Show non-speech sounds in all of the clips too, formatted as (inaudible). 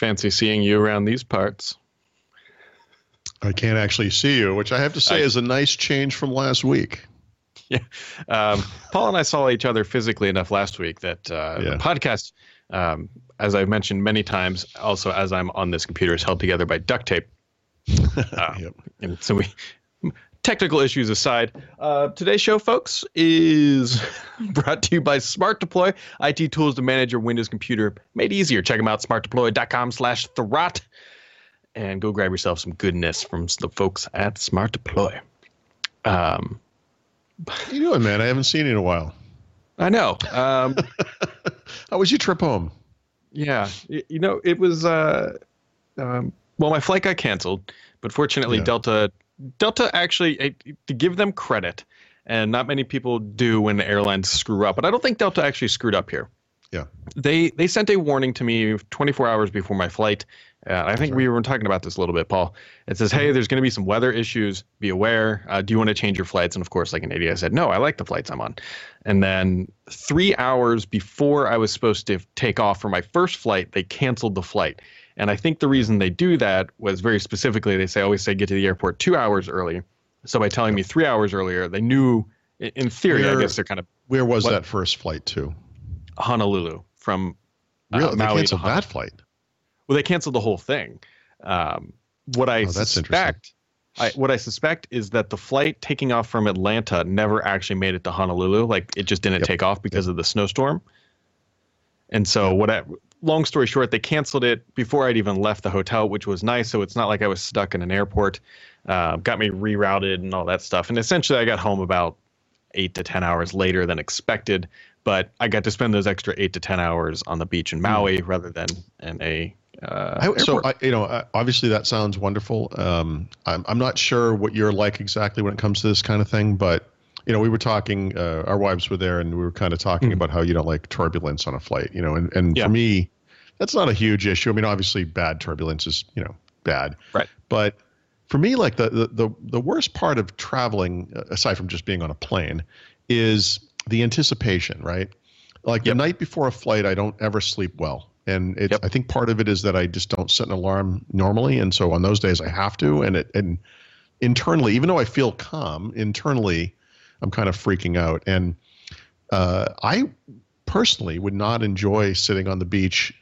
Fancy seeing you around these parts. I can't actually see you, which I have to say I, is a nice change from last week. (laughs) Yeah. Um, Paul and I saw each other physically enough last week that uh, yeah. the podcast, um, as I've mentioned many times, also as I'm on this computer, is held together by duct tape. (laughs) Uh, yep. And so we, technical issues aside, uh, today's show, folks, is (laughs) brought to you by Smart Deploy, IT tools to manage your Windows computer made easier. Check them out, smartdeploy.com slash Thurrott, and go grab yourself some goodness from the folks at Smart Deploy. Um, how you doing, man? I haven't seen you in a while. I know. Um, (laughs) How was your trip home? Yeah, you know, it was. Uh, um, well, my flight got canceled, but fortunately, yeah. Delta Delta actually to give them credit, and not many people do when airlines screw up, but I don't think Delta actually screwed up here. Yeah. They they sent a warning to me 24 hours before my flight. Uh, I think we were talking about this a little bit, Paul. It says, "Hey, there's going to be some weather issues. Be aware. Uh, do you want to change your flights?" And of course, like an idiot, I said, "No, I like the flights I'm on." And then three hours before I was supposed to take off for my first flight, they canceled the flight. And I think the reason they do that was very specifically they say always say get to the airport two hours early. So by telling me three hours earlier, they knew in theory, where, I guess they're kind of where was what, that first flight to? Honolulu from uh, really uh, Maui they canceled that flight. Well, they canceled the whole thing. Um, what I oh, suspect, I, what I suspect is that the flight taking off from Atlanta never actually made it to Honolulu. Like it just didn't yep. take off because yep. of the snowstorm. And so what I, long story short, they canceled it before I'd even left the hotel, which was nice. So it's not like I was stuck in an airport. Uh, got me rerouted and all that stuff. And essentially, I got home about eight to 10 hours later than expected. But I got to spend those extra eight to 10 hours on the beach in Maui mm. rather than in a. Uh, I, so, I, you know, obviously that sounds wonderful. Um, I'm, I'm not sure what you're like exactly when it comes to this kind of thing, but you know, we were talking, uh, our wives were there and we were kind of talking mm about how you don't like turbulence on a flight, you know, and, and yeah. for me, that's not a huge issue. I mean, obviously bad turbulence is, you know, bad. Right. But for me, like the, the, the, the worst part of traveling, uh, aside from just being on a plane, is the anticipation, right? Like yep. the night before a flight, I don't ever sleep well. And it, yep. I think part of it is that I just don't set an alarm normally. And so on those days I have to. And it, and internally, even though I feel calm, internally, I'm kind of freaking out. And uh, I personally would not enjoy sitting on the beach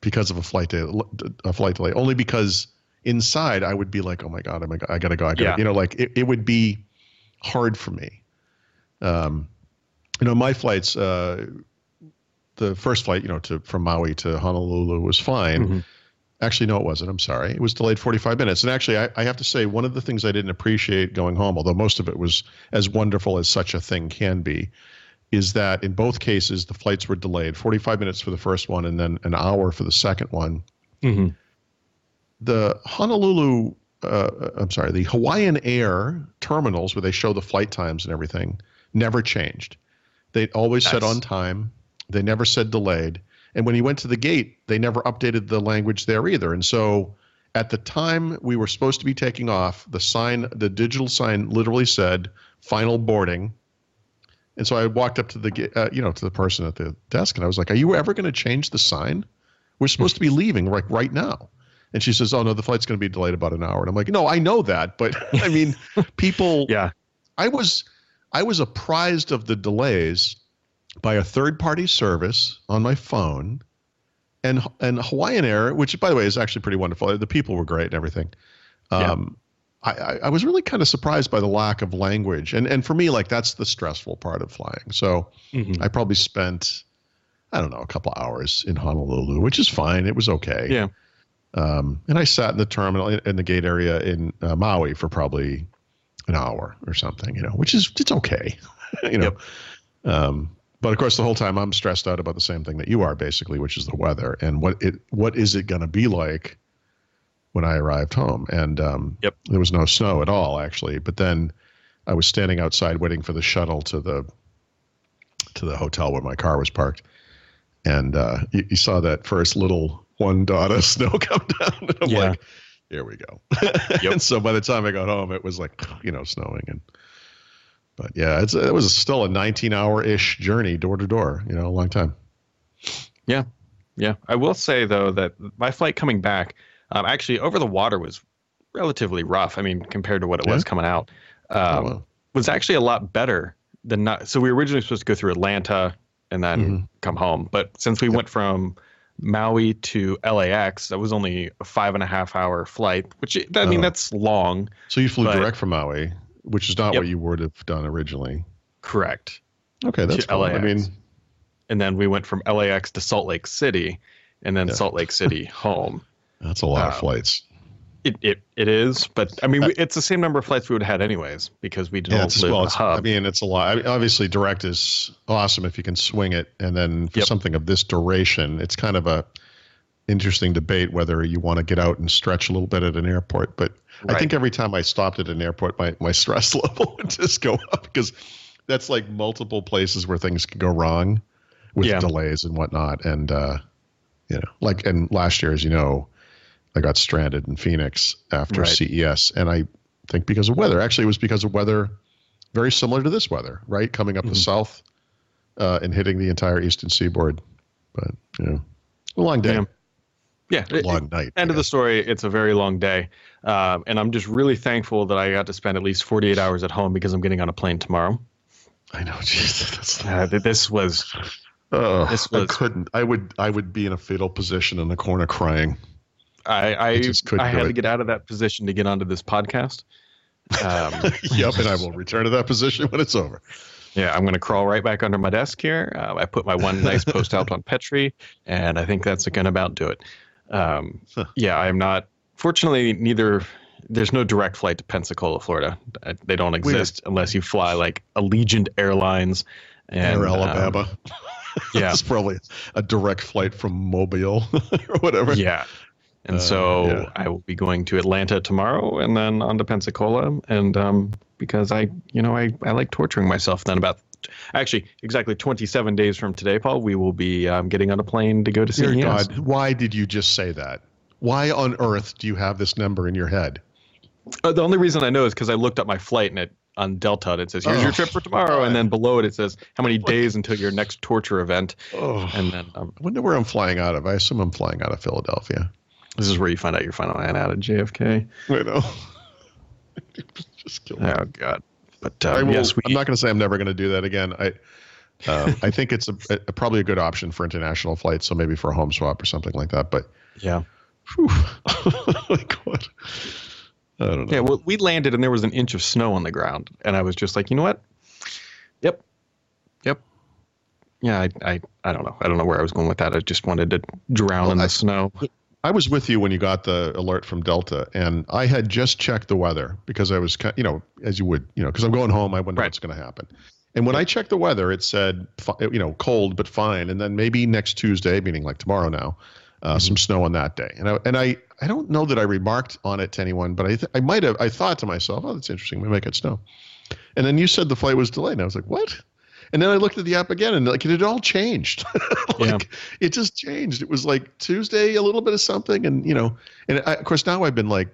because of a flight delay, a flight delay. Only because inside I would be like, oh my god, I gotta go. I gotta, yeah. you know, like it, it would be hard for me. Um, you know, my flights, uh, the first flight, you know, to from Maui to Honolulu was fine. Mm-hmm. Actually, no, it wasn't. I'm sorry. It was delayed 45 minutes. And actually, I, I, have to say, one of the things I didn't appreciate going home, although most of it was as wonderful as such a thing can be, is that in both cases, the flights were delayed 45 minutes for the first one and then an hour for the second one. Mm-hmm. The Honolulu, uh, I'm sorry, the Hawaiian Air terminals where they show the flight times and everything never changed. They always nice. said on time. They never said delayed. And when he went to the gate, they never updated the language there either. And so at the time we were supposed to be taking off, the sign, the digital sign literally said final boarding. And so I walked up to the, uh, you know, to the person at the desk and I was like, are you ever going to change the sign? We're supposed to be leaving like right now. And she says, oh no, the flight's going to be delayed about an hour. And I'm like, no, I know that. But (laughs) I mean, people, (laughs) yeah, I was, I was apprised of the delays by a third party service on my phone. And, and Hawaiian Air, which by the way is actually pretty wonderful. The people were great and everything. Um, yeah. I, I was really kind of surprised by the lack of language. And, and for me, like that's the stressful part of flying. So mm-hmm. I probably spent, I don't know, a couple hours in Honolulu, which is fine. It was okay. Yeah. Um, and I sat in the terminal in the gate area in uh, Maui for probably an hour or something, you know, which is it's okay, (laughs) you know. Yep. Um, but of course, the whole time I'm stressed out about the same thing that you are, basically, which is the weather and what it what is it going to be like when I arrived home. And um, yep. there was no snow at all, actually. But then I was standing outside waiting for the shuttle to the to the hotel where my car was parked, and uh, you, you, saw that first little one dot of (laughs) snow come down, and I'm yeah. like, "Here we go." (laughs) Yep. and so by the time I got home, it was like you know snowing and but yeah, it's it was still a 19 hour ish journey door to door. You know, a long time. Yeah, Yeah, I will say though that my flight coming back, um, actually over the water was relatively rough. I mean, compared to what it yeah. was coming out, um, oh, wow. was actually a lot better than not. So we were originally supposed to go through Atlanta and then mm-hmm. come home, but since we yep. went from Maui to LAX, that was only a five and a half hour flight, which I mean oh. that's long. So you flew direct from Maui, which is not yep. what you would have done originally. Correct. Okay, that's cool. LAX. I mean, and then we went from LAX to Salt Lake City, and then yeah. Salt Lake City (laughs) home. That's a lot of um, flights. It, it it is, but I mean, it's the same number of flights we would have had anyways because we don't yeah, live well, hub. I mean, it's a lot. I mean, obviously, direct is awesome if you can swing it, and then for yep. something of this duration, it's kind of a interesting debate whether you want to get out and stretch a little bit at an airport. But right. I think every time I stopped at an airport, my my stress (laughs) level would just go up because that's like multiple places where things can go wrong with yeah. delays and whatnot, and uh, you know, like and last year, as you know I got stranded in Phoenix after right. CES, and I think because of weather. Actually, it was because of weather very similar to this weather, right? Coming up mm-hmm. the south uh, and hitting the entire eastern seaboard. But you know, a long day. Yeah, a long it, night. End of the story. It's a very long day, um, and I'm just really thankful that I got to spend at least 48 hours at home because I'm getting on a plane tomorrow. I know, (laughs) Jesus. Uh, this was. Oh, this was, I couldn't. I would. I would be in a fatal position in the corner crying. I I, I had it. to get out of that position to get onto this podcast. Um, (laughs) yep, and I will return to that position when it's over. Yeah, I'm going to crawl right back under my desk here. Uh, I put my one nice post out on Petri, and I think that's going to about do it. Um, huh. Yeah, I'm not. Fortunately, neither. There's no direct flight to Pensacola, Florida. They don't exist Weird. unless you fly like Allegiant Airlines and Air Alabama. Um, (laughs) yeah, (laughs) it's probably a direct flight from Mobile (laughs) or whatever. Yeah, and uh, so yeah. I will be going to Atlanta tomorrow and then on to Pensacola. And um, because I, you know, I, I like torturing myself. Then about actually exactly 27 days from today, Paul, we will be um, getting on a plane to go to Dear CES. God, why did you just say that? Why on earth do you have this number in your head? Uh, the only reason I know is because I looked up my flight and it on Delta and it says here's oh, your trip for tomorrow, God. and then below it it says how many days until your next torture event. Oh, and then um, I wonder where I'm flying out of. I assume I'm flying out of Philadelphia. This is where you find out your final man out of JFK. I know. (laughs) Just kill me. Oh God. But uh, will, yes, we, I'm not going to say I'm never going to do that again. I uh, (laughs) I think it's a, a, probably a good option for international flights. So maybe for a home swap or something like that. But yeah. (laughs) like what? I don't know. Yeah, well, we landed and there was an inch of snow on the ground, and I was just like, you know what? Yep, yep. Yeah, I, I, I don't know. I don't know where I was going with that. I just wanted to drown well, in the I, snow. I was with you when you got the alert from Delta, and I had just checked the weather because I was, you know, as you would, you know, because I'm going home, I wonder right. what's going to happen. And when I checked the weather, it said, you know, cold but fine, and then maybe next Tuesday, meaning like tomorrow now, uh, mm-hmm. some snow on that day. And I and I I don't know that I remarked on it to anyone, but I th- I might have. I thought to myself, oh, that's interesting. We might get snow. And then you said the flight was delayed, and I was like, what? And then I looked at the app again and like it had all changed. (laughs) like yeah. it just changed. It was like Tuesday, a little bit of something. And, you know, and I, of course now I've been like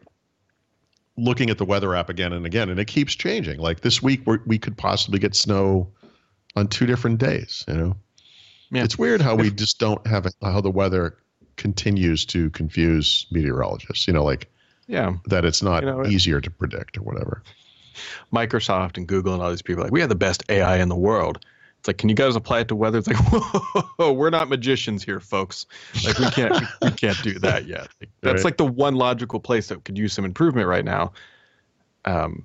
looking at the weather app again and again, and it keeps changing. Like this week we we could possibly get snow on two different days, you know? Yeah. It's weird how we just don't have how the weather continues to confuse meteorologists, you know, like, yeah, that it's not you know, easier to predict or whatever. Microsoft and Google and all these people like we have the best AI in the world. It's like, can you guys apply it to weather? It's like, (laughs) whoa, we're not magicians here, folks. Like we can't we can't do that yet. Like, (laughs) that's right. like the one logical place that could use some improvement right now. Um,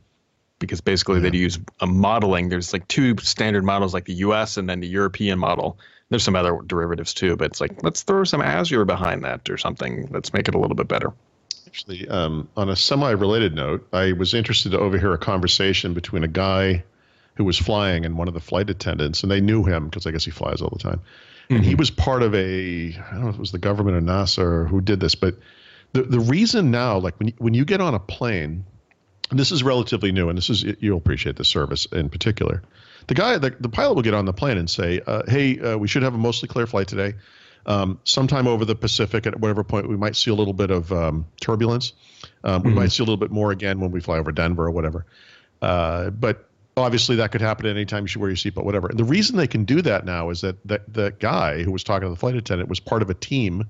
because basically yeah. they use a modeling. There's like two standard models, like the U.S. and then the European model. There's some other derivatives too, but it's like let's throw some Azure behind that or something. Let's make it a little bit better actually, um, on a semi-related note, I was interested to overhear a conversation between a guy who was flying and one of the flight attendants, and they knew him because I guess he flies all the time. Mm-hmm. And he mm-hmm. was part of a I don't know if it was the government or NASA or who did this, but the the reason now, like when you, when you get on a plane, and this is relatively new, and this is you'll appreciate the service in particular. The guy, the, the pilot will get on the plane and say, uh, "Hey, uh, we should have a mostly clear flight today. Um, sometime over the Pacific, at whatever point, we might see a little bit of um, turbulence. Um, we mm-hmm. might see a little bit more again when we fly over Denver or whatever. Uh, but obviously that could happen at any time you should wear your seatbelt, whatever. And the reason they can do that now is that that the guy who was talking to the flight attendant was part of a team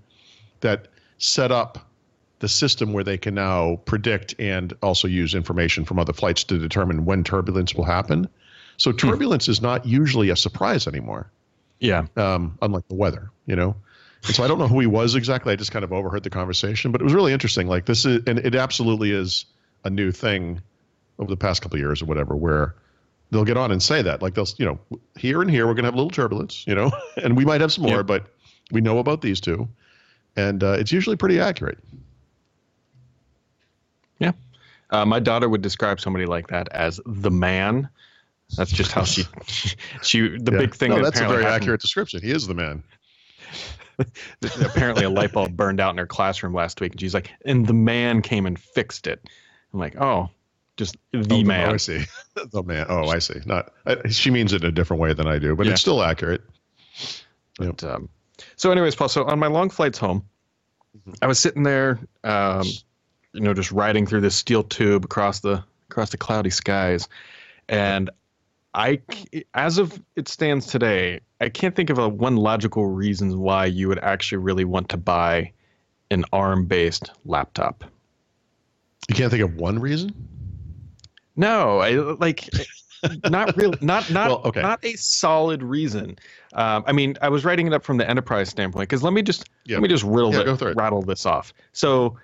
that set up the system where they can now predict and also use information from other flights to determine when turbulence will happen. So hmm. turbulence is not usually a surprise anymore. Yeah. Um, unlike the weather, you know. And so I don't know who he was exactly. I just kind of overheard the conversation, but it was really interesting. Like this is, and it absolutely is a new thing over the past couple of years or whatever, where they'll get on and say that, like they'll, you know, here and here we're gonna have a little turbulence, you know, (laughs) and we might have some more, but we know about these two, and uh, it's usually pretty accurate. Yeah, uh, my daughter would describe somebody like that as the man. That's just how she, (laughs) she. The yeah. big thing. No, that that's a very happened, accurate description. He is the man. (laughs) apparently, a light bulb burned out in her classroom last week, and she's like, "And the man came and fixed it." I'm like, "Oh, just the oh, man." Oh, I see. (laughs) the man. Oh, I see. Not. I, she means it in a different way than I do, but yeah. it's still accurate. But, um, so, anyways, Paul. So on my long flights home, mm-hmm. I was sitting there, um, you know, just riding through this steel tube across the across the cloudy skies, and I, as of it stands today, I can't think of a one logical reason why you would actually really want to buy an ARM-based laptop. You can't think of one reason. No, I like not real, not (laughs) not well, okay. not a solid reason. Um, I mean, I was writing it up from the enterprise standpoint because let me just let me just riddle yeah, it, rattle this off. So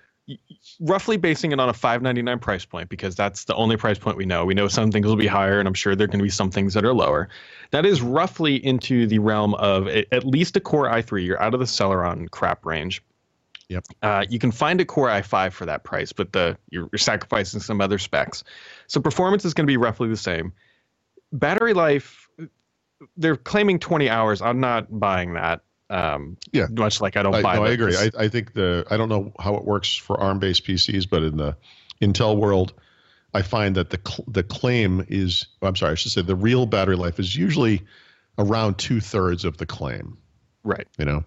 roughly basing it on a 599 price point because that's the only price point we know. We know some things will be higher and I'm sure there are going to be some things that are lower. That is roughly into the realm of a, at least a Core i3. You're out of the Celeron crap range. Yep. Uh, you can find a Core i5 for that price, but the you're, you're sacrificing some other specs. So performance is going to be roughly the same. Battery life, they're claiming 20 hours. I'm not buying that. Um, yeah, much like I don't I, buy. No, I agree. I, I think the I don't know how it works for ARM-based PCs, but in the Intel world, I find that the cl- the claim is I'm sorry, I should say the real battery life is usually around two thirds of the claim. Right. You know.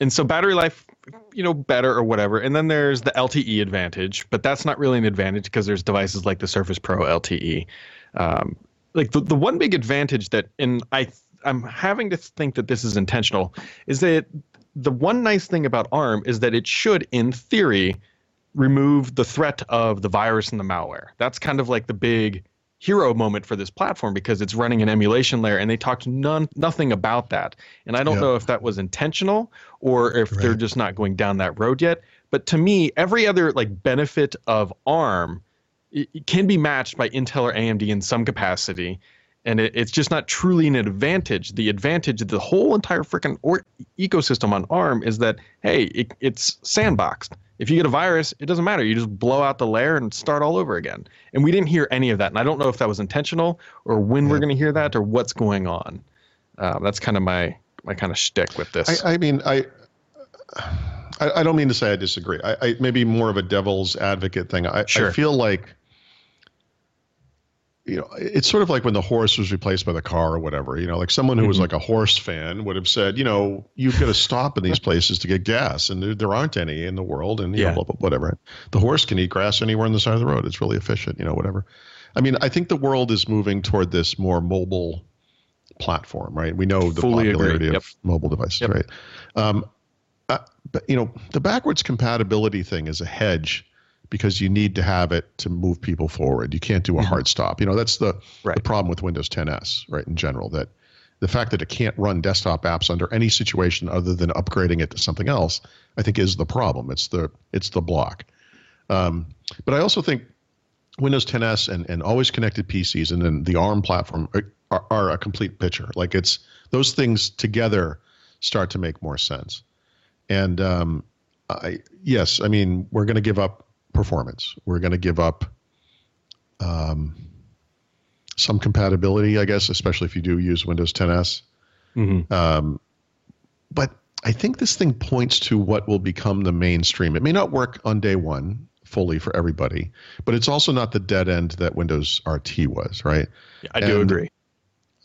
And so battery life, you know, better or whatever. And then there's the LTE advantage, but that's not really an advantage because there's devices like the Surface Pro LTE. Um, like the, the one big advantage that, and I I'm having to think that this is intentional, is that the one nice thing about ARM is that it should, in theory, remove the threat of the virus and the malware. That's kind of like the big hero moment for this platform because it's running an emulation layer and they talked none nothing about that. And I don't yep. know if that was intentional or if they're just not going down that road yet. But to me, every other like benefit of ARM can be matched by Intel or AMD in some capacity and it, it's just not truly an advantage. The advantage of the whole entire freaking or- ecosystem on ARM is that hey, it, it's sandboxed. If you get a virus, it doesn't matter. You just blow out the layer and start all over again. And we didn't hear any of that. And I don't know if that was intentional or when yeah. we're going to hear that or what's going on. Uh, that's kind of my my kind of shtick with this. I, I mean, I, I, I don't mean to say I disagree. I, I maybe more of a devil's advocate thing. I, sure. I feel like you know, it's sort of like when the horse was replaced by the car or whatever. You know, like someone who mm-hmm. was like a horse fan would have said, you know, you've got to stop in these places to get gas, and there, there aren't any in the world, and you yeah. know, whatever. The horse can eat grass anywhere on the side of the road. It's really efficient, you know, whatever. I mean, I think the world is moving toward this more mobile platform, right? We know the Fully popularity yep. of mobile devices, yep. right? Um, uh, but you know, the backwards compatibility thing is a hedge because you need to have it to move people forward. You can't do a mm-hmm. hard stop. You know, that's the, right. the problem with Windows 10 S, right, in general, that the fact that it can't run desktop apps under any situation other than upgrading it to something else, I think is the problem. It's the it's the block. Um, but I also think Windows 10 S and, and always connected PCs and then the ARM platform are, are, are a complete picture. Like it's those things together start to make more sense. And um, I, yes, I mean we're going to give up performance. We're going to give up um, some compatibility, I guess, especially if you do use Windows 10 S. Mm-hmm. Um, but I think this thing points to what will become the mainstream. It may not work on day one fully for everybody, but it's also not the dead end that Windows RT was, right? Yeah, I do agree.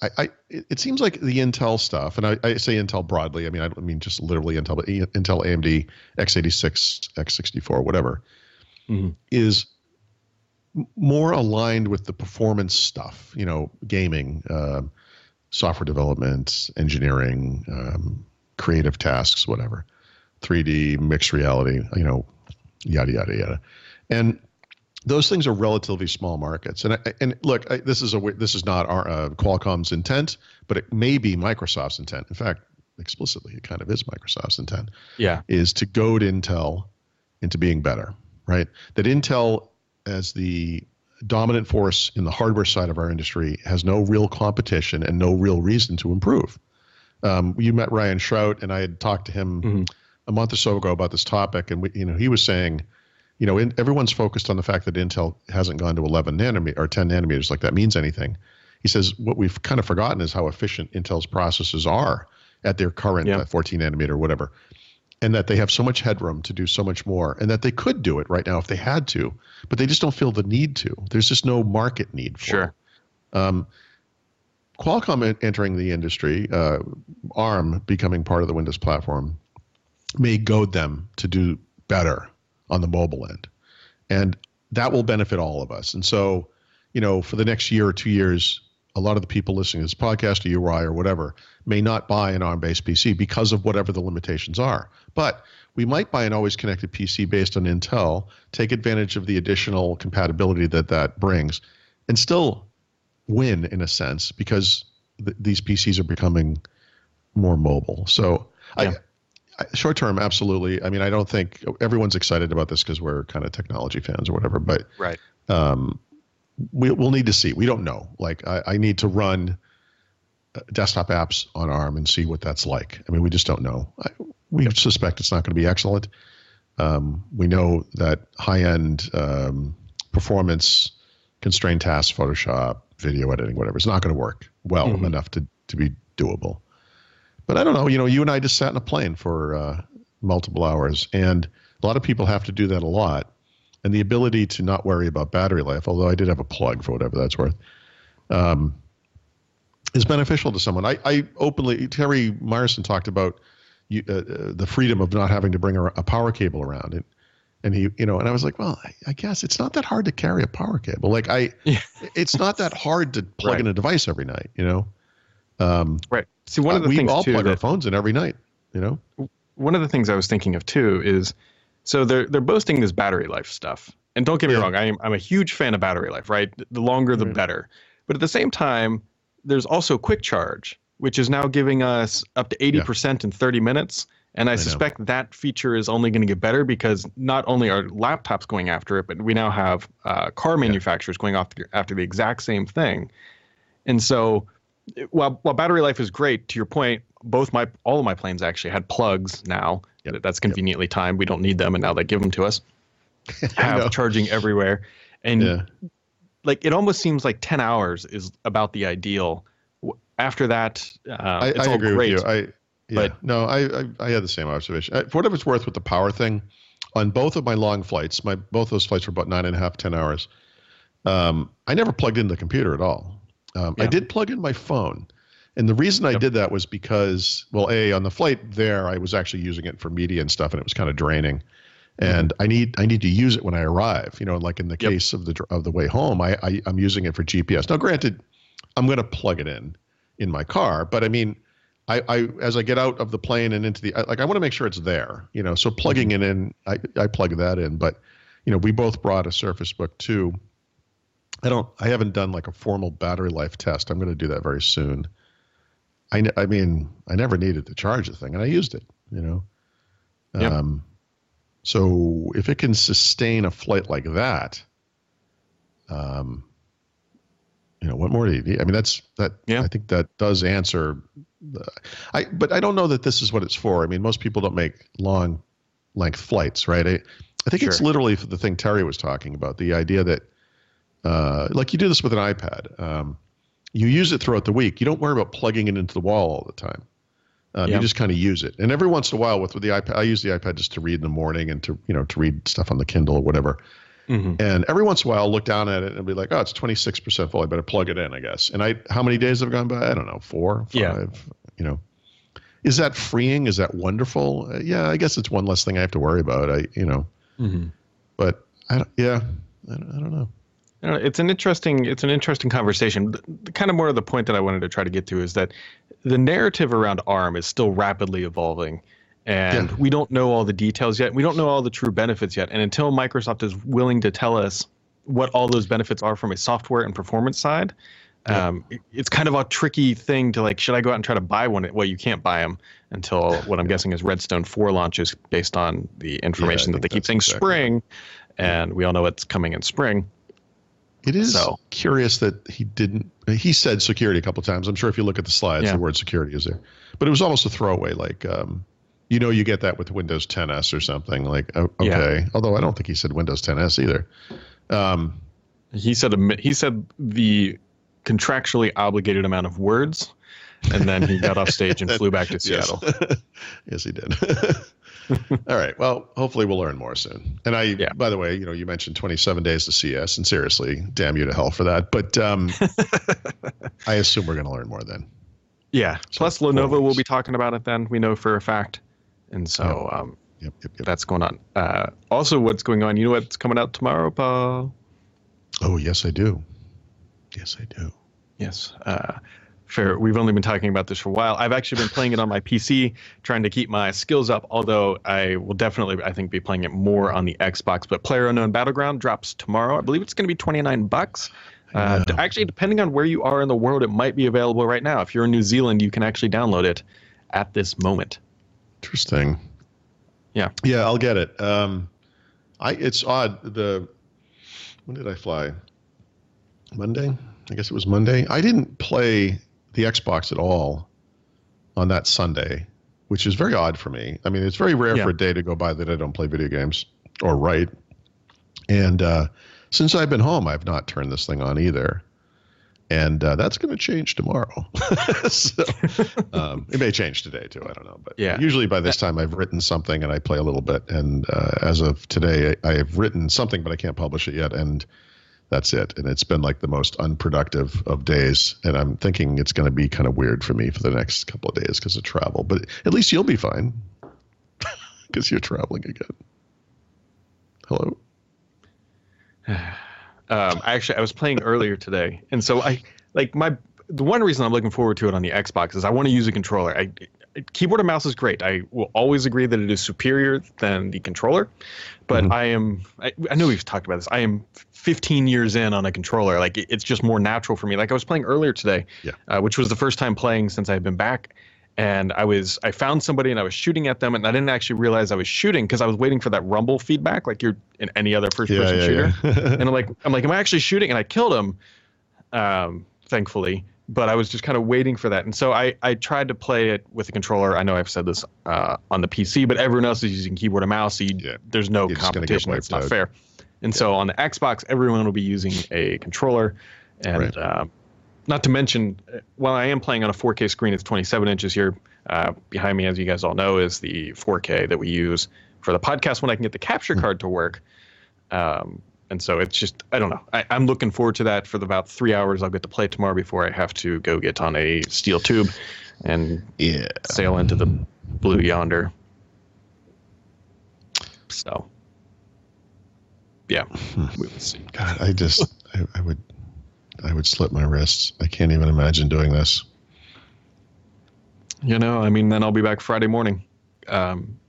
I, I, it seems like the Intel stuff, and I, I, say Intel broadly. I mean, I don't mean just literally Intel, but Intel, AMD, x86, x64, whatever mm-hmm. is more aligned with the performance stuff, you know, gaming, uh, software development, engineering, um, creative tasks, whatever, 3D, mixed reality, you know, yada yada yada, and those things are relatively small markets. And and look, I, this is a this is not our uh, Qualcomm's intent, but it may be Microsoft's intent. In fact, explicitly, it kind of is Microsoft's intent. Yeah, is to goad Intel into being better, right? That Intel, as the dominant force in the hardware side of our industry, has no real competition and no real reason to improve. Um, you met Ryan Shrout, and I had talked to him mm-hmm. a month or so ago about this topic, and we, you know he was saying you know, in, everyone's focused on the fact that Intel hasn't gone to 11 nanometer or 10 nanometers, like that means anything. He says what we've kind of forgotten is how efficient Intel's processes are at their current yeah. uh, 14 nanometer or whatever, and that they have so much headroom to do so much more, and that they could do it right now if they had to, but they just don't feel the need to. There's just no market need for sure. it. Um, Qualcomm entering the industry, uh, ARM becoming part of the Windows platform, may goad them to do better on the mobile end. And that will benefit all of us. And so, you know, for the next year or two years, a lot of the people listening to this podcast or UI or whatever may not buy an ARM based PC because of whatever the limitations are. But we might buy an always connected PC based on Intel, take advantage of the additional compatibility that that brings, and still win in a sense because th- these PCs are becoming more mobile. So yeah. Short term, absolutely. I mean, I don't think everyone's excited about this because we're kind of technology fans or whatever. But right, um, we, will need to see. We don't know. Like, I, I need to run uh, desktop apps on ARM and see what that's like. I mean, we just don't know. I, we suspect it's not going to be excellent. Um, we know that high end um, performance constrained tasks, Photoshop, video editing, whatever, is not going to work well mm-hmm. enough to, to be doable. But I don't know. You know, you and I just sat in a plane for uh, multiple hours, and a lot of people have to do that a lot. And the ability to not worry about battery life, although I did have a plug for whatever that's worth, um, is beneficial to someone. I, I openly, Terry Myerson talked about you, uh, uh, the freedom of not having to bring a, a power cable around. And, and he, you know, and I was like, well, I, I, guess it's not that hard to carry a power cable. Like I, (laughs) yeah. it's not that hard to plug right. in a device every night, you know? Um, right. See, one of the we things all too plug that, our phones in every night. You know, one of the things I was thinking of too is, so they're they're boasting this battery life stuff, and don't get me yeah. wrong, I'm I'm a huge fan of battery life. Right, the longer the right. better. But at the same time, there's also quick charge, which is now giving us up to 80% yeah. in 30 minutes. And I, I suspect know. that feature is only going to get better because not only are laptops going after it, but we now have uh, car manufacturers yeah. going after, after the exact same thing. And so while while battery life is great, to your point, both my all of my planes actually had plugs now. Yep. That's conveniently yep. timed. We don't need them, and now they give them to us. (laughs) Have charging everywhere, and yeah. like it almost seems like ten hours is about the ideal. After that, uh, I, it's I all agree great. with you. I yeah, but, no, I, I, I had the same observation. I, for whatever it's worth, with the power thing, on both of my long flights, my both those flights were about nine and a half, ten hours. Um, I never plugged in the computer at all. Um, yeah. I did plug in my phone. And the reason I did that was because, well, a on the flight there, I was actually using it for media and stuff, and it was kind of draining. Mm-hmm. And I need I need to use it when I arrive. You know, like in the yep. case of the of the way home, I, I am using it for GPS. Now, granted, I'm going to plug it in in my car, but I mean, I, I as I get out of the plane and into the like, I want to make sure it's there. You know, so plugging mm-hmm. it in, I I plug that in. But you know, we both brought a Surface Book 2 I don't. I haven't done like a formal battery life test. I'm going to do that very soon. I, I mean, I never needed to charge the thing, and I used it. You know. Yep. Um, so if it can sustain a flight like that, um, you know, what more do you need? I mean, that's that. Yeah. I think that does answer. The, I but I don't know that this is what it's for. I mean, most people don't make long length flights, right? I, I think sure. it's literally the thing Terry was talking about. The idea that uh, like you do this with an iPad. Um, you use it throughout the week. You don't worry about plugging it into the wall all the time. Um, You just kind of use it. And every once in a while, with, with the iPad, I use the iPad just to read in the morning and to you know to read stuff on the Kindle or whatever. Mm-hmm. And every once in a while, I'll look down at it and be like, "Oh, it's 26% full. I better plug it in, I guess." And I, how many days have gone by? I don't know, four, five. Yeah. You know, is that freeing? Is that wonderful? Uh, yeah, I guess it's one less thing I have to worry about. I, you know, mm-hmm. but I, yeah, I I don't know. Know, it's an interesting it's an interesting conversation. Kind of more of the point that I wanted to try to get to is that the narrative around ARM is still rapidly evolving, and yeah. we don't know all the details yet. We don't know all the true benefits yet. And until Microsoft is willing to tell us what all those benefits are from a software and performance side, yeah. um, it's kind of a tricky thing to like. Should I go out and try to buy one? Well, you can't buy them until what I'm guessing is Redstone 4 launches, based on the information yeah, that they keep saying exactly spring, and we all know it's coming in spring. It is so. curious that he didn't. He said security a couple times. I'm sure if you look at the slides, yeah. the word security is there, but it was almost a throwaway. Like, um, you know, you get that with Windows 10 S or something. Like, okay. Yeah. Although I don't think he said Windows 10 S either. Um, he said he said the contractually obligated amount of words, and then he got off stage and (laughs) flew back to Seattle. yes, (laughs) yes he did. (laughs) (laughs) All right. Well, hopefully we'll learn more soon. And I, yeah. by the way, you know, you mentioned 27 days to CES, and seriously, damn you to hell for that. But um, (laughs) I assume we're going to learn more then. Yeah. So Plus, Lenovo will be talking about it then. We know for a fact, and so yep. Um, yep, yep, yep, that's going on. Uh, also, what's going on? You know what's coming out tomorrow, Paul? Oh yes, I do. Yes, I do. Yes. Uh, fair. We've only been talking about this for a while. I've actually been playing it on my PC, trying to keep my skills up. Although I will definitely, I think, be playing it more on the Xbox. But Player Unknown Battleground drops tomorrow. I believe it's going to be twenty nine bucks. Uh, actually, depending on where you are in the world, it might be available right now. If you're in New Zealand, you can actually download it at this moment. Interesting. Yeah. Yeah, I'll get it. Um, I it's odd. The when did I fly? Monday. I guess it was Monday. I didn't play the Xbox at all on that Sunday, which is very odd for me. I mean, it's very rare yeah. for a day to go by that I don't play video games or write. And uh, since I've been home, I've not turned this thing on either. And uh, that's going to change tomorrow. (laughs) so, (laughs) um, it may change today too. I don't know, but yeah. usually by this time I've written something and I play a little bit. And uh, as of today, I, I have written something, but I can't publish it yet. And that's it. And it's been like the most unproductive of days. And I'm thinking it's going to be kind of weird for me for the next couple of days because of travel. But at least you'll be fine (laughs) because you're traveling again. Hello. (sighs) Um, actually, I was playing earlier today, and so I like my the one reason I'm looking forward to it on the Xbox is I want to use a controller. I keyboard and mouse is great. I will always agree that it is superior than the controller, but mm-hmm. I am I, I, know we've talked about this. I am 15 years in on a controller. Like it, it's just more natural for me. Like I was playing earlier today, yeah. uh, which was the first time playing since I've been back. And I was I found somebody and I was shooting at them and I didn't actually realize I was shooting because I was waiting for that rumble feedback like you're in any other first person yeah, yeah, shooter. (laughs) and I'm like I'm like am I actually shooting? And I killed him, um, thankfully but I was just kind of waiting for that. And so I, I tried to play it with a controller. I know I've said this uh, on the PC, but everyone else is using keyboard and mouse. So you, yeah. there's no You're competition. It's not fair. And yeah. so on the Xbox, everyone will be using a controller. And right. uh, not to mention, while I am playing on a 4K screen, it's 27 inches here. Uh, behind me, as you guys all know, is the 4K that we use for the podcast when I can get the capture hmm. card to work. Um, and so it's just I don't know. I, am looking forward to that for the about three hours I'll get to play tomorrow before I have to go get on a steel tube and yeah. sail into the blue yonder. So yeah, we will see. (laughs) God, I just I, I would I would slip my wrists. I can't even imagine doing this. You know, I mean, then I'll be back Friday morning. Um,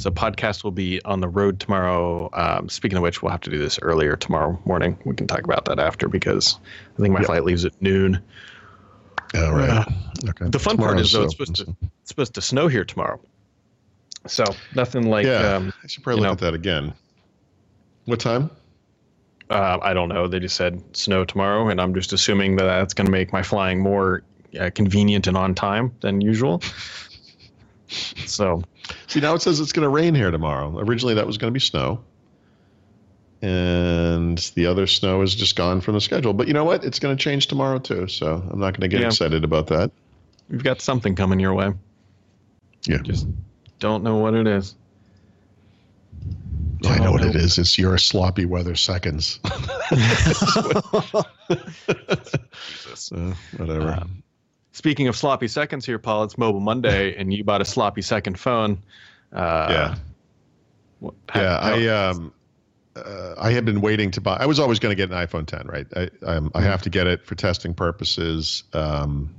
so podcast will be on the road tomorrow. Um, speaking of which, we'll have to do this earlier tomorrow morning. We can talk about that after because I think my yep. flight leaves at noon. All right. Uh, okay. The fun tomorrow part is though it's supposed to it's supposed to snow here tomorrow. So nothing like. Yeah, um, I should probably look know, at that again. What time? Uh, I don't know. They just said snow tomorrow, and I'm just assuming that that's going to make my flying more uh, convenient and on time than usual. So See, now it says it's going to rain here tomorrow. Originally, that was going to be snow. And the other snow is just gone from the schedule. But you know what? It's going to change tomorrow, too. So I'm not going to get yeah. excited about that. We've got something coming your way. Yeah. Just don't know what it is. I know what it is. It's your sloppy weather seconds. (laughs) (laughs) Jesus. Uh, whatever. Um, Speaking of sloppy seconds here, Paul, it's Mobile Monday, (laughs) and you bought a sloppy second phone. Uh, yeah. What, how, yeah, I um, uh, I had been waiting to buy. I was always going to get an iPhone 10, right? I, mm-hmm. I have to get it for testing purposes. Um,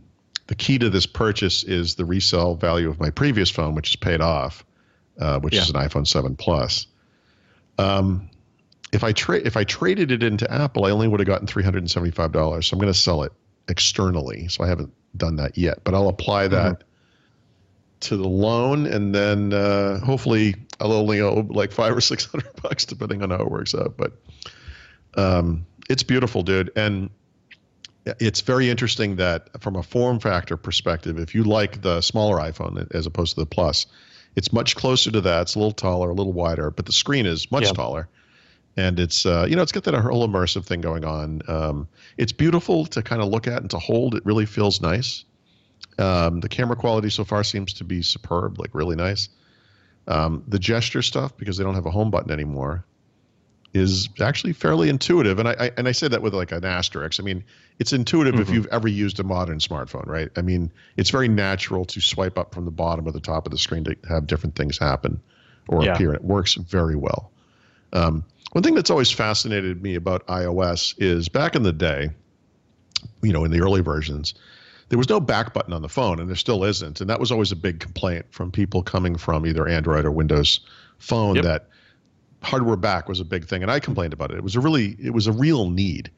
the key to this purchase is the resale value of my previous phone, which is paid off, uh, which yeah. is an iPhone 7 Plus. Um, if I trade if I traded it into Apple, I only would have gotten three hundred and seventy five dollars. So I'm going to sell it externally. So I haven't done that yet, but I'll apply that mm-hmm. to the loan, and then uh, hopefully I'll only owe like five or six (laughs) hundred bucks, depending on how it works out. But um, it's beautiful, dude, and it's very interesting that from a form factor perspective, if you like the smaller iPhone as opposed to the Plus, it's much closer to that. It's a little taller, a little wider, but the screen is much yeah. taller and it's uh, you know it's got that whole immersive thing going on. Um, it's beautiful to kind of look at and to hold. It really feels nice. Um, the camera quality so far seems to be superb, like really nice. Um, the gesture stuff, because they don't have a home button anymore, is actually fairly intuitive. And I, I and I say that with like an asterisk. I mean, it's intuitive mm-hmm. if you've ever used a modern smartphone, right? I mean, it's very natural to swipe up from the bottom or the top of the screen to have different things happen or yeah. appear, and it works very well. Um, one thing that's always fascinated me about iOS is back in the day, you know, in the early versions, there was no back button on the phone, and there still isn't. And that was always a big complaint from people coming from either Android or Windows phone yep. that hardware back was a big thing. And I complained about it. It was a really, it was a real need.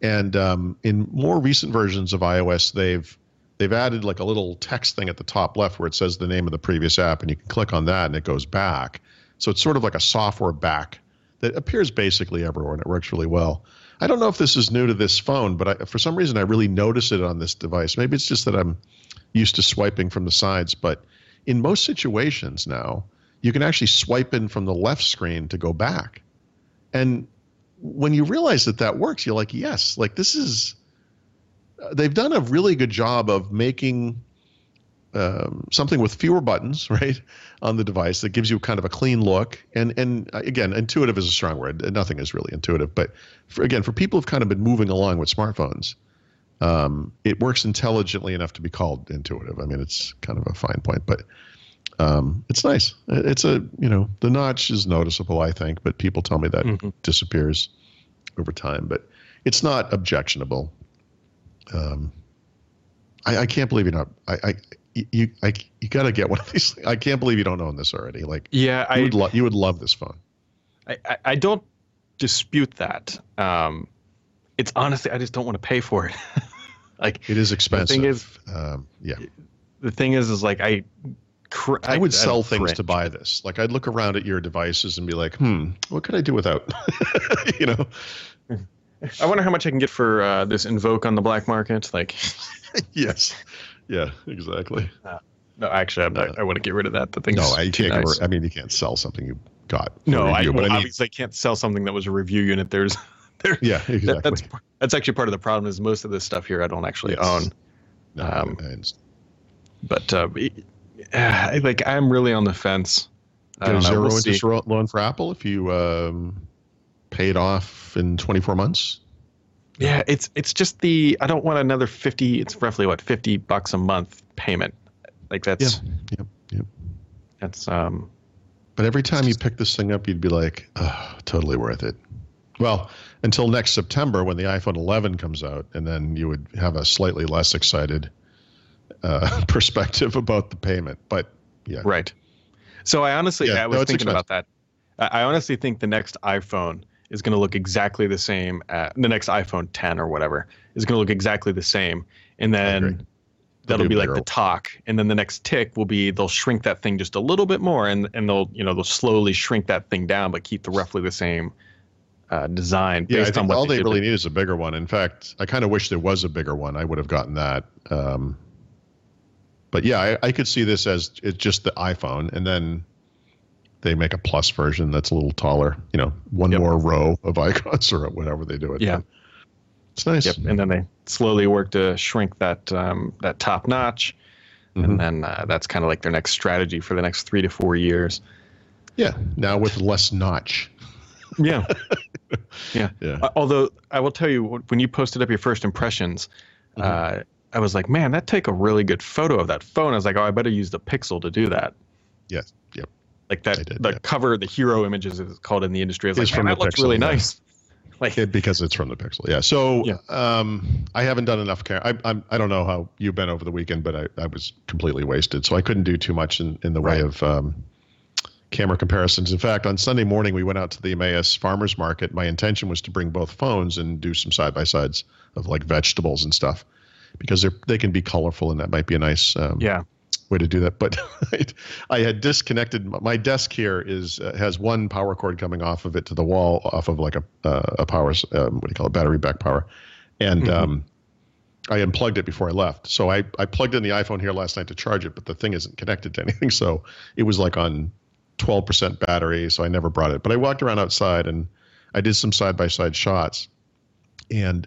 And um, in more recent versions of iOS, they've they've added like a little text thing at the top left where it says the name of the previous app, and you can click on that, and it goes back. So it's sort of like a software back that appears basically everywhere and it works really well. I don't know if this is new to this phone, but I, for some reason I really notice it on this device. Maybe it's just that I'm used to swiping from the sides, but in most situations now, you can actually swipe in from the left screen to go back. And when you realize that that works, you're like, yes, like this is. Uh, they've done a really good job of making um, something with fewer buttons, (laughs) right, on the device that gives you kind of a clean look. And and again, intuitive is a strong word. Nothing is really intuitive, but for, again, for people who've kind of been moving along with smartphones, um, it works intelligently enough to be called intuitive. I mean, it's kind of a fine point, but um, it's nice. It's a you know the notch is noticeable, I think, but people tell me that mm-hmm. disappears over time. But it's not objectionable. Um, I, I, can't believe you're not. I, I you I, you got to get one of these. I can't believe you don't own this already. Like, yeah, I would lo- you would love this phone. I, I, I don't dispute that. Um, it's honestly, I just don't want to pay for it. (laughs) like, it is expensive. The thing is, um, yeah. The thing is, is like I. Cr- I would sell things cringe. to buy this. Like I'd look around at your devices and be like, hmm, what could I do without? (laughs) you know. I wonder how much I can get for uh, this Invoke on the black market. Like, (laughs) yes, yeah, exactly. Uh, no, actually, I'm not, uh, I want to get rid of that. The thing. No, I can't. Nice. I mean, you can't sell something you got. No, review, I, well, I mean, obviously I can't sell something that was a review unit. There's, (laughs) there. Yeah, exactly. That, that's that's actually part of the problem. Is most of this stuff here I don't actually yes. own. No, um, but uh, like I'm really on the fence. Get a 0 we'll interest see. loan for Apple if you um, pay it off in 24 months. Yeah, it's it's just the I don't want another fifty. It's roughly what fifty bucks a month payment. Like that's yeah, yep, yep. That's um. But every time you pick this thing up, you'd be like, oh, totally worth it. Well, until next September when the iPhone 11 comes out, and then you would have a slightly less excited uh, (laughs) perspective about the payment. But yeah, right. So I honestly, yeah, I was no, thinking expensive. about that. I honestly think the next iPhone is going to look exactly the same. At, the next iPhone 10 or whatever is going to look exactly the same, and then that'll be, like the talk, and then the next tick will be they'll shrink that thing just a little bit more, and and they'll you know they'll slowly shrink that thing down, but keep the roughly the same. Uh, design yeah, I think all they, they really need is a bigger one. In fact, I kind of wish there was a bigger one. I would have gotten that. Um, but yeah, I, I, could see this as it's just the iPhone, and then they make a plus version that's a little taller. You know, one yep. more row of (laughs) icons or whatever they do it. Yeah, it's nice. Yep, and then they slowly work to shrink that um, that top notch, mm-hmm. and then uh, that's kind of like their next strategy for the next three to four years. Yeah, now with less notch. (laughs) yeah. yeah. (laughs) Yeah. Uh, although I will tell you, when you posted up your first impressions, mm-hmm. uh, I was like, man, that take a really good photo of that phone. I was like, oh, I better use the Pixel to do that. Yes. Yep Like that, did, the yeah. cover, the hero images is called in the industry. Is like, from that looks really yeah. nice. (laughs) Like it, because it's from the Pixel, yeah. So yeah. Um, I haven't done enough. Cam- I, I'm, I don't know how you've been over the weekend, but I, I was completely wasted, so I couldn't do too much in, in the right. way of um, camera comparisons. In fact, on Sunday morning, we went out to the Emmaus Farmers Market. My intention was to bring both phones and do some side by sides of like vegetables and stuff because they they can be colorful and that might be a nice um, yeah way to do that. But (laughs) I had disconnected my desk here is uh, has one power cord coming off of it to the wall off of like a uh, a power um, what do you call it battery back power, and mm-hmm. um, I unplugged it before I left. So I I plugged in the iPhone here last night to charge it, but the thing isn't connected to anything. (laughs) So it was like on 12% battery, so I never brought it. But I walked around outside and I did some side by side shots, and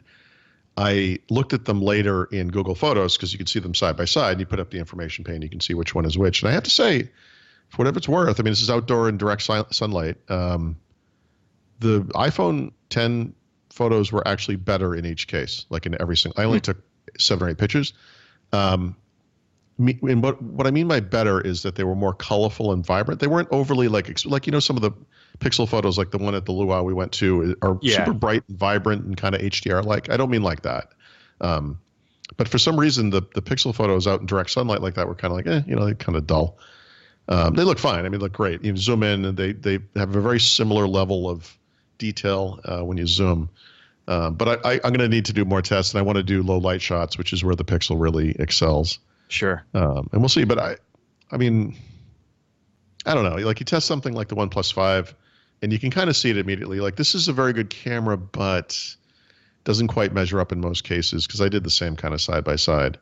I looked at them later in Google Photos because you can see them side by side. And you put up the information pane, you can see which one is which. And I have to say, for whatever it's worth, I mean, this is outdoor in direct sunlight. Um, the iPhone 10 photos were actually better in each case, like in every single. I only mm-hmm. took seven or eight pictures. Um, me, and what what I mean by better is that they were more colorful and vibrant. They weren't overly like like you know some of the pixel photos like the one at the luau we went to are yeah. super bright and vibrant and kind of HDR like. I don't mean like that. Um, but for some reason, the the pixel photos out in direct sunlight like that were kind of like, eh, you know, they kind of dull. Um, they look fine. I mean, they look great. You zoom in, and they they have a very similar level of detail uh, when you zoom. Uh, but I, I, am going to need to do more tests, and I want to do low light shots, which is where the Pixel really excels. Sure. Um, and we'll see. But I, I mean, I don't know. Like you test something like the One Plus Five, and you can kind of see it immediately. Like this is a very good camera, but doesn't quite measure up in most cases because I did the same kind of side by side.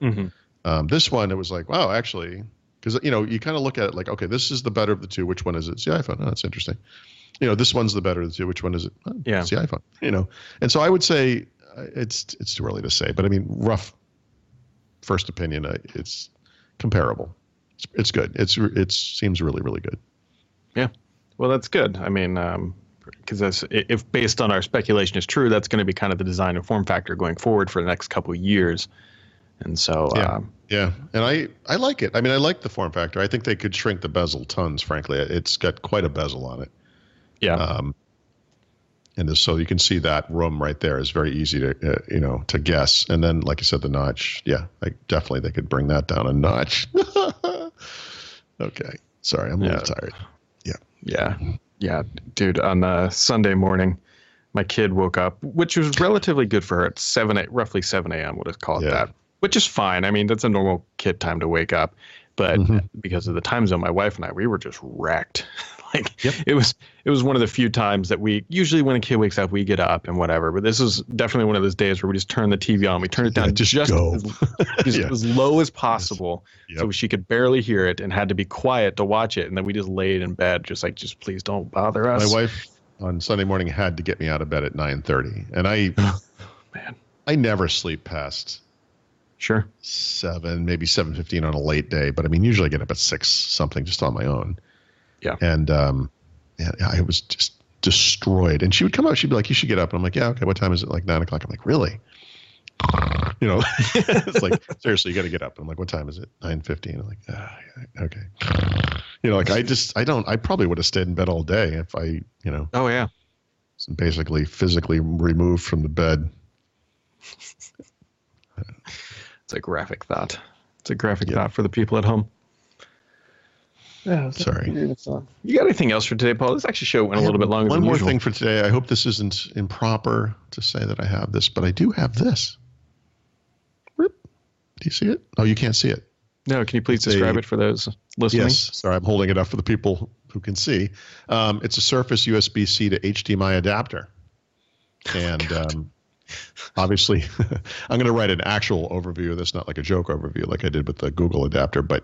This one, it was like, wow, actually, because you know you kind of look at it like, okay, this is the better of the two. Which one is it? It's the iPhone. Oh, that's interesting. You know, this one's the better of the two. Which one is it? Oh, yeah, it's the iPhone. You know, and so I would say uh, it's it's too early to say, but I mean, rough first opinion, uh, it's comparable. It's, it's good. It's it seems really really good. Yeah. Well, that's good. I mean, because um, if based on our speculation is true, that's going to be kind of the design and form factor going forward for the next couple of years. And so, yeah, um, yeah, and I I like it. I mean, I like the form factor. I think they could shrink the bezel tons. Frankly, it's got quite a bezel on it. Yeah. Um, and so you can see that room right there is very easy to uh, you know to guess. And then, like I said, the notch. Yeah, like definitely they could bring that down a notch. (laughs) okay, sorry, I'm a yeah. little tired. Yeah. Yeah. Dude, on uh, Sunday morning, my kid woke up, which was relatively good for her at 7, 8, roughly 7 a.m., would have called it yeah. that, which is fine. I mean, that's a normal kid time to wake up. But mm-hmm. because of the time zone, my wife and I, we were just wrecked. (laughs) like yep. it was it was one of the few times that we usually when a kid wakes up we get up and whatever but this is definitely one of those days where we just turn the tv on we turn it down yeah, just, just, as, (laughs) just yeah. as, low as possible yep. so she could barely hear it and had to be quiet to watch it and then we just laid in bed just like just please don't bother us my wife on sunday morning had to get me out of bed at 9.30 and i (sighs) man i never sleep past Sure. Seven, maybe seven fifteen on a late day, but I mean, usually I get up at six something just on my own. Yeah. And um, yeah, I was just destroyed. And she would come out. She'd be like, "You should get up." And I'm like, "Yeah, okay. What time is it? Like nine o'clock." I'm like, "Really?" (laughs) You know, (laughs) it's like seriously, you got to get up. I'm like, "What time is it?" Nine fifteen. I'm like, ah, "Okay." You know, like I just, I don't. I probably would have stayed in bed all day if I, you know. Oh yeah. Basically, physically removed from the bed. (laughs) it's a graphic thought. It's a graphic yeah. thought for the people at home. Yeah, Sorry. You got anything else for today, Paul? This actually show went a little bit longer. Than that. One more usual. thing for today. I hope this isn't improper to say that I have this, but I do have this. Do you see it? Oh, you can't see it. No, can you please it's describe a, it for those listening? Yes. Sorry, I'm holding it up for the people who can see. Um, it's a Surface USB C to HDMI adapter, oh and oh um, obviously, (laughs) I'm going to write an actual overview of this, not like a joke overview like I did with the Google adapter, but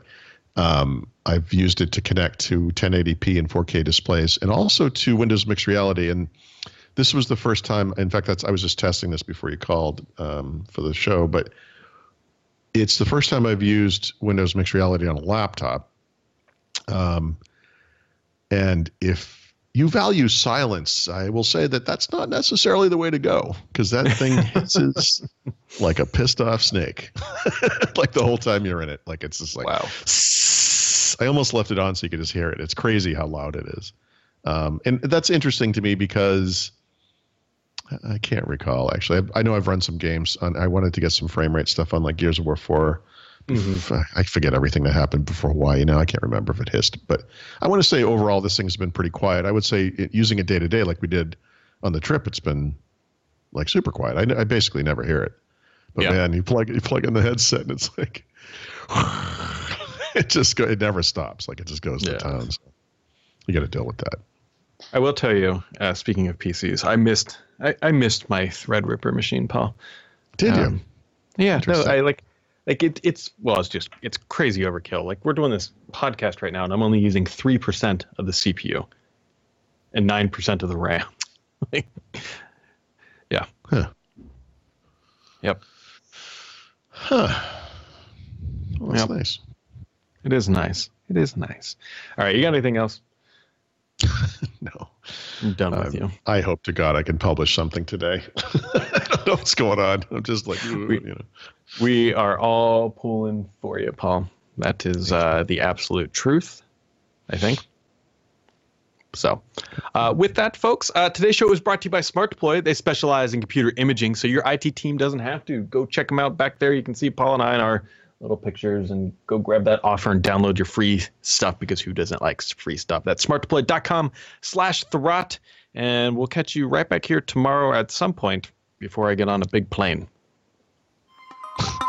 um, I've used it to connect to 1080p and 4K displays, and also to Windows Mixed Reality. And this was the first time. In fact, that's I was just testing this before you called um, for the show, but it's the first time I've used Windows Mixed Reality on a laptop. Um, and if you value silence, I will say that that's not necessarily the way to go because that thing (laughs) hisses like a pissed off snake, (laughs) like the whole time you're in it. Like it's just like wow, I almost left it on so you could just hear it. It's crazy how loud it is. Um, and that's interesting to me because I can't recall actually. I, I, know I've run some games on. I wanted to get some frame rate stuff on like Gears of War 4 mm-hmm. I forget everything that happened before Hawaii now. I can't remember if it hissed, but I want to say overall this thing's been pretty quiet. I would say it, using it day to day like we did on the trip, it's been like super quiet. I, I basically never hear it. But yeah. man, you plug you plug in the headset and it's like (sighs) (sighs) (laughs) it just go, it never stops. Like it just goes yeah. to town. So you got to deal with that. I will tell you. Uh, speaking of PCs, I missed I, I missed my Threadripper machine, Paul. Did um, you? Yeah. No, I like like it, it's well, it's just it's crazy overkill. Like we're doing this podcast right now, and I'm only using three percent of the CPU and nine percent of the RAM. (laughs) yeah. Huh. Yep. Huh. Well, that's yep. nice. It is nice. It is nice. All right, you got anything else? (laughs) no. I'm done with um, you. I hope to God I can publish something today. (laughs) I don't know what's going on. I'm just like, we, you know. We are all pulling for you, Paul. That is uh, the absolute truth, I think. So, uh, with that, folks, uh, today's show is brought to you by Smart Deploy. They specialize in computer imaging, so your IT team doesn't have to. Go check them out back there. You can see Paul and I in our little pictures and go grab that offer and download your free stuff because who doesn't like free stuff? That's smartdeploy.com slash thurrott. And we'll catch you right back here tomorrow at some point before I get on a big plane. (laughs)